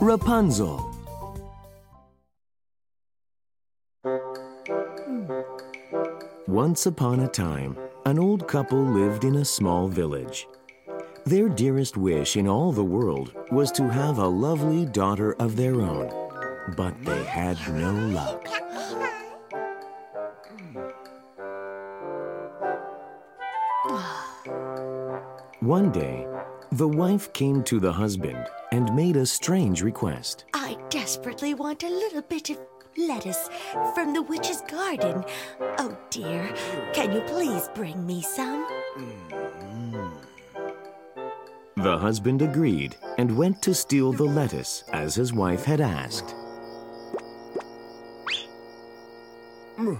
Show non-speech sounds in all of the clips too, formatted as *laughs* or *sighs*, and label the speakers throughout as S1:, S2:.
S1: Rapunzel. Once upon a time, an old couple lived in a small village. Their dearest wish in all the world was to have a lovely daughter of their own, but they had no luck. One day, the wife came to the husband and made a strange request.
S2: I desperately want a little bit of lettuce from the witch's garden. Oh dear, can you please bring me some? Mm-hmm.
S1: The husband agreed and went to steal the lettuce as his wife had asked. Mm.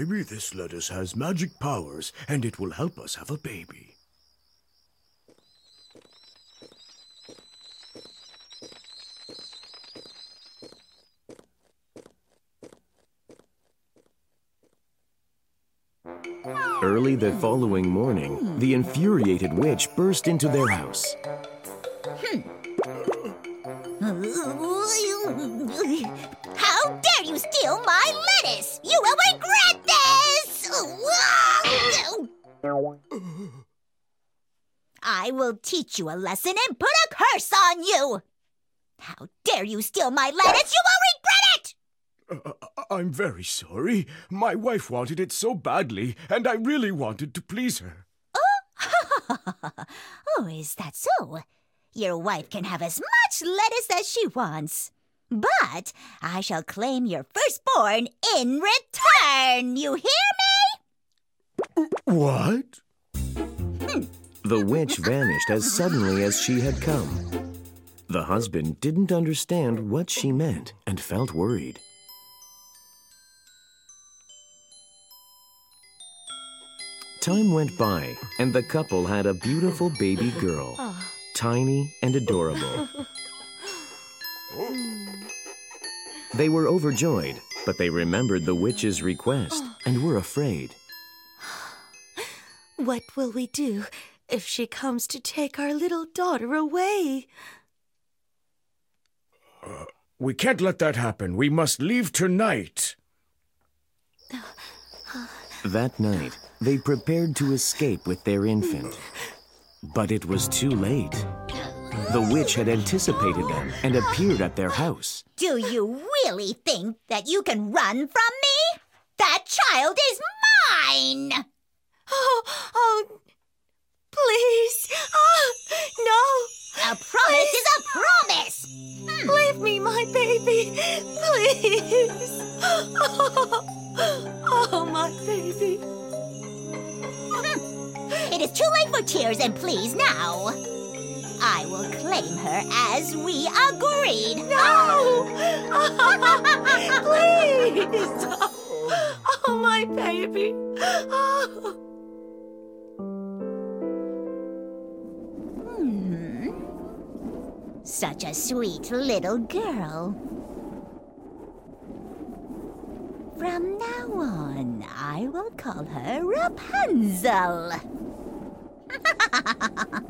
S3: Maybe this lettuce has magic powers and it will help us have a baby.
S1: Early the following morning, the infuriated witch burst into their house. Hmm.
S4: How dare you steal my lettuce? You will regret this! I will teach you a lesson and put a curse on you! How dare you steal my lettuce? You will regret it!
S3: Uh, I'm very sorry. My wife wanted it so badly, and I really wanted to please her.
S4: Oh, *laughs* is that so? Your wife can have as much lettuce as she wants. But I shall claim your firstborn in return. You hear me?
S3: What? Hmm.
S1: The witch vanished as suddenly as she had come. The husband didn't understand what she meant and felt worried. Time went by, and the couple had a beautiful baby girl, oh. tiny and adorable. Hmm. They were overjoyed, but they remembered the witch's request *gasps* and were afraid. *gasps*
S2: What will we do if she comes to take our little daughter away?
S3: Uh, we can't let that happen. We must leave tonight. *sighs*
S1: That night, they prepared to escape with their infant. But it was too late. The witch had anticipated them and appeared at their house.
S4: Do you really think that you can run from me? That child is mine!
S2: Oh, oh, please. Oh, no.
S4: A promise is a promise! Hmm.
S2: Leave me my baby, pleas. Oh, *laughs* oh, my baby.
S4: It is too late for tears and please now. I will claim her as we agreed.
S2: No! *laughs* please. Oh, my baby. Oh.
S4: Such a sweet little girl. From now on, I will call her Rapunzel. *laughs*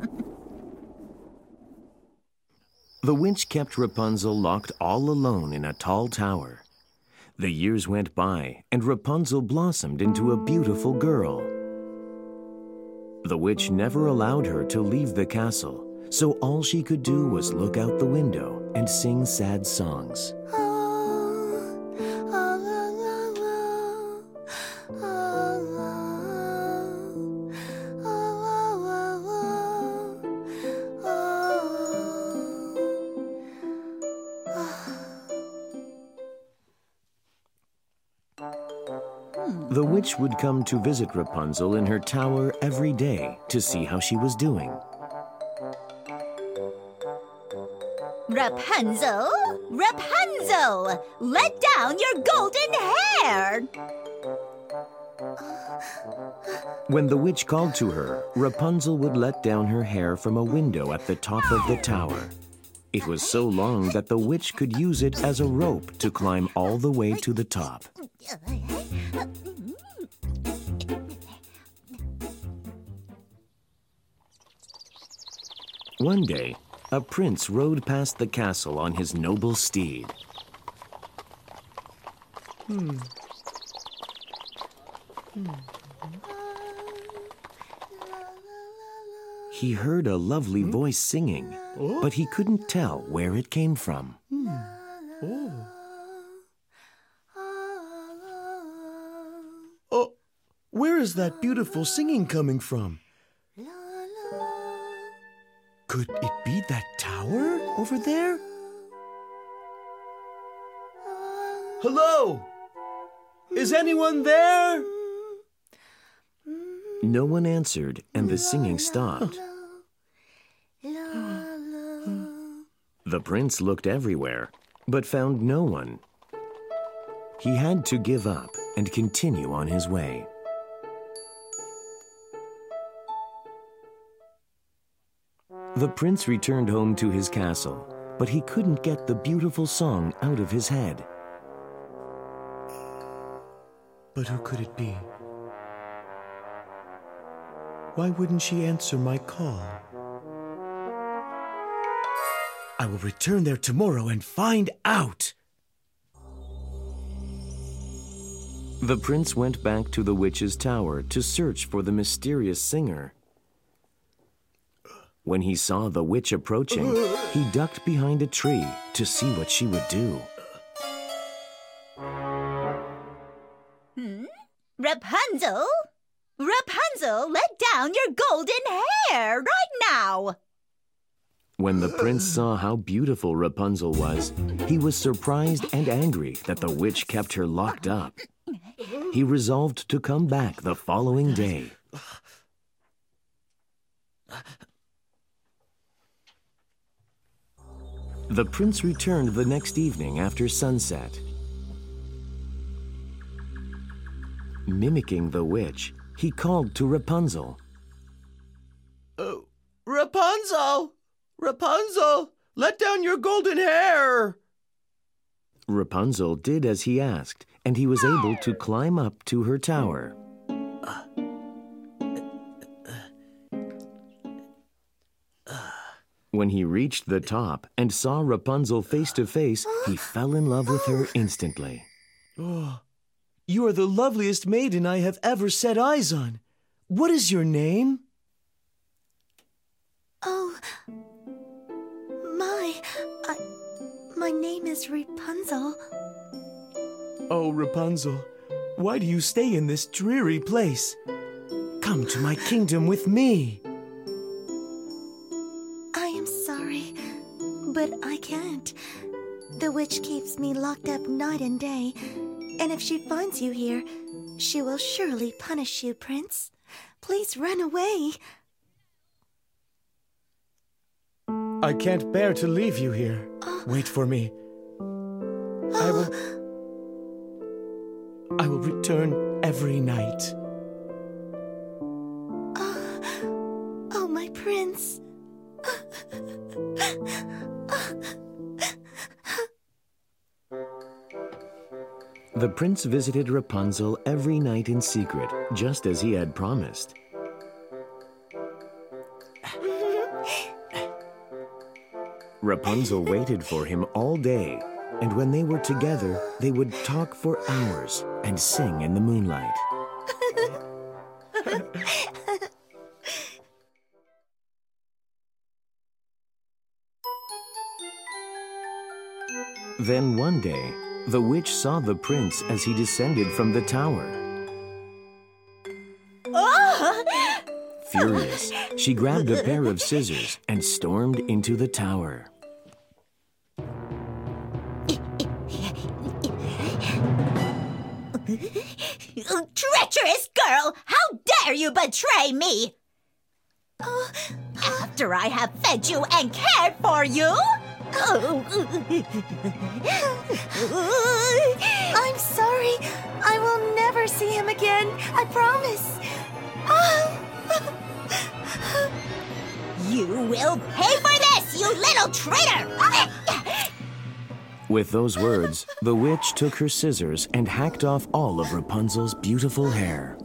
S1: The witch kept Rapunzel locked all alone in a tall tower. The years went by, and Rapunzel blossomed into a beautiful girl. The witch never allowed her to leave the castle, so all she could do was look out the window and sing sad songs. The witch would come to visit Rapunzel in her tower every day to see how she was doing.
S4: Rapunzel, Rapunzel, let down your golden hair.
S1: When the witch called to her, Rapunzel would let down her hair from a window at the top of the tower. It was so long that the witch could use it as a rope to climb all the way to the top. One day, a prince rode past the castle on his noble steed. He heard a lovely hmm? voice singing, but he couldn't tell where it came from. Hmm.
S5: Oh, where is that beautiful singing coming from? Could it be that tower over there? Hello? Is anyone there?
S1: No one answered, and the singing stopped. The prince looked everywhere, but found no one. He had to give up and continue on his way. The prince returned home to his castle, but he couldn't get the beautiful song out of his head.
S5: But who could it be? Why wouldn't she answer my call? I will return there tomorrow and find out.
S1: The prince went back to the witch's tower to search for the mysterious singer. When he saw the witch approaching, he *laughs* ducked behind a tree to see what she would do. Hmm?
S4: Rapunzel? Rapunzel, let down your golden hair right now!
S1: When the prince saw how beautiful Rapunzel was, he was surprised and angry that the witch kept her locked up. He resolved to come back the following day. The prince returned the next evening after sunset. Mimicking the witch, he called to Rapunzel.
S5: Oh, Rapunzel! Rapunzel! Let down your golden hair!
S1: Rapunzel did as he asked, and he was able to climb up to her tower. When he reached the top and saw Rapunzel face to face, he fell in love with her instantly.
S5: Oh, you are the loveliest maiden I have ever set eyes on. What is your name?
S2: Oh, my. I, my name is Rapunzel.
S5: Oh, Rapunzel, why do you stay in this dreary place? Come to my kingdom with me.
S2: The witch keeps me locked up night and day, and if she finds you here, she will surely punish you, Prince. Please run away.
S5: I can't bear to leave you here. Oh. Wait for me. I will. Oh. I will return every night.
S2: Oh, oh my prince. *laughs*
S1: The prince visited Rapunzel every night in secret, just as he had promised. Rapunzel waited for him all day, and when they were together, they would talk for hours and sing in the moonlight. *laughs* Then one day, the witch saw the prince as he descended from the tower. *laughs* Furious, she grabbed a pair of scissors and stormed into the tower.
S4: Treacherous girl! How dare you betray me? Oh, after I have fed you and cared for you?
S2: I'm sorry. I will never see him again. I promise.
S4: You will pay for this, you little traitor!
S1: With those words, the witch took her scissors and hacked off all of Rapunzel's beautiful hair.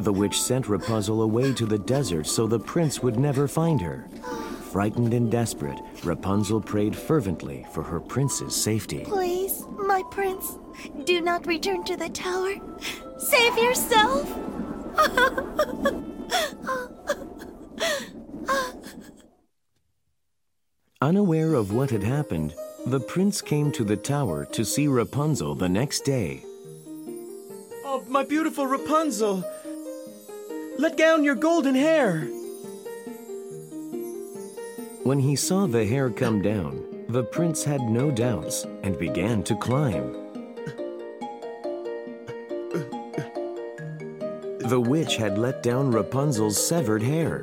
S1: The witch sent Rapunzel away to the desert so the prince would never find her. Frightened and desperate, Rapunzel prayed fervently for her prince's safety.
S2: Please, my prince, do not return to the tower. Save yourself.
S1: Unaware of what had happened, the prince came to the tower to see Rapunzel the next day.
S5: Oh, my beautiful Rapunzel! Let down your golden hair!
S1: When he saw the hair come down, the prince had no doubts and began to climb. The witch had let down Rapunzel's severed hair.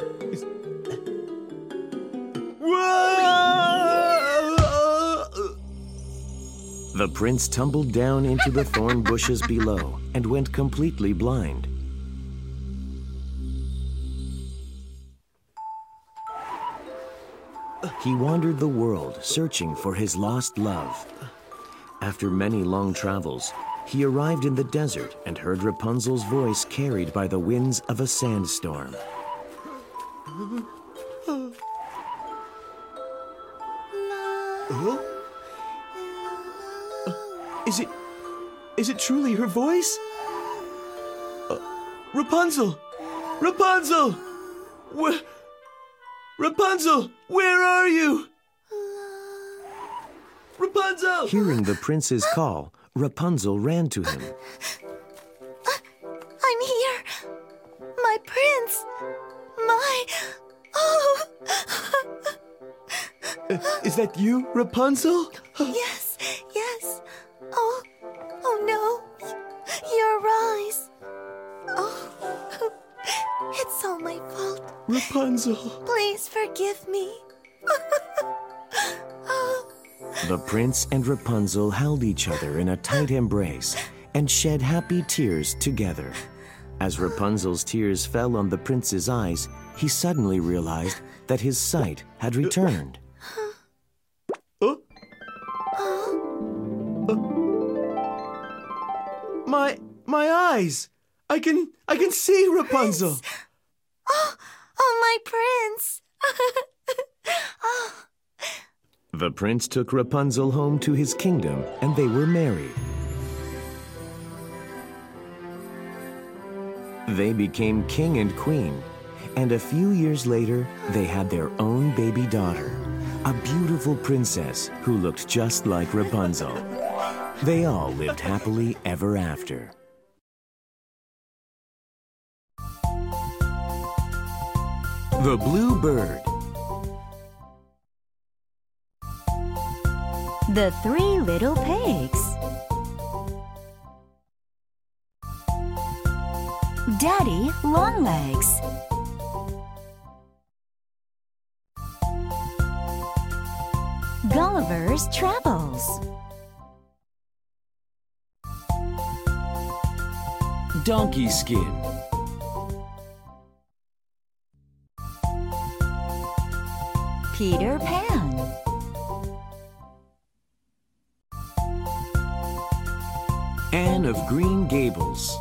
S1: The prince tumbled down into the thorn bushes below and went completely blind. He wandered the world searching for his lost love. After many long travels, he arrived in the desert and heard Rapunzel's voice carried by the winds of a sandstorm.
S5: Is it. Is it truly her voice? Uh, Rapunzel! Rapunzel! Where. Rapunzel! Where are you? Rapunzel!
S1: Hearing the prince's call, Rapunzel ran to him.
S2: I'm here. My prince. My. Oh.
S5: Uh, is that you, Rapunzel?
S2: yes, yes.
S5: Rapunzel.
S2: Please forgive me. *laughs* oh.
S1: The prince and Rapunzel held each other in a tight embrace and shed happy tears together. As Rapunzel's tears fell on the prince's eyes, he suddenly realized that his sight had returned.
S5: Uh? Uh, my my eyes! I can I can see Rapunzel.
S2: Oh, oh, my prince. *laughs* oh.
S1: The prince took Rapunzel home to his kingdom and they were married. They became king and queen, and a few years later, they had their own baby daughter, a beautiful princess who looked just like Rapunzel. They all lived happily ever after. The Blue Bird.
S4: The Three Little Pigs. Daddy Longlegs. Gulliver's Travels.
S1: Donkey Skin.
S4: Peter Pan.
S1: Anne of Green Gables.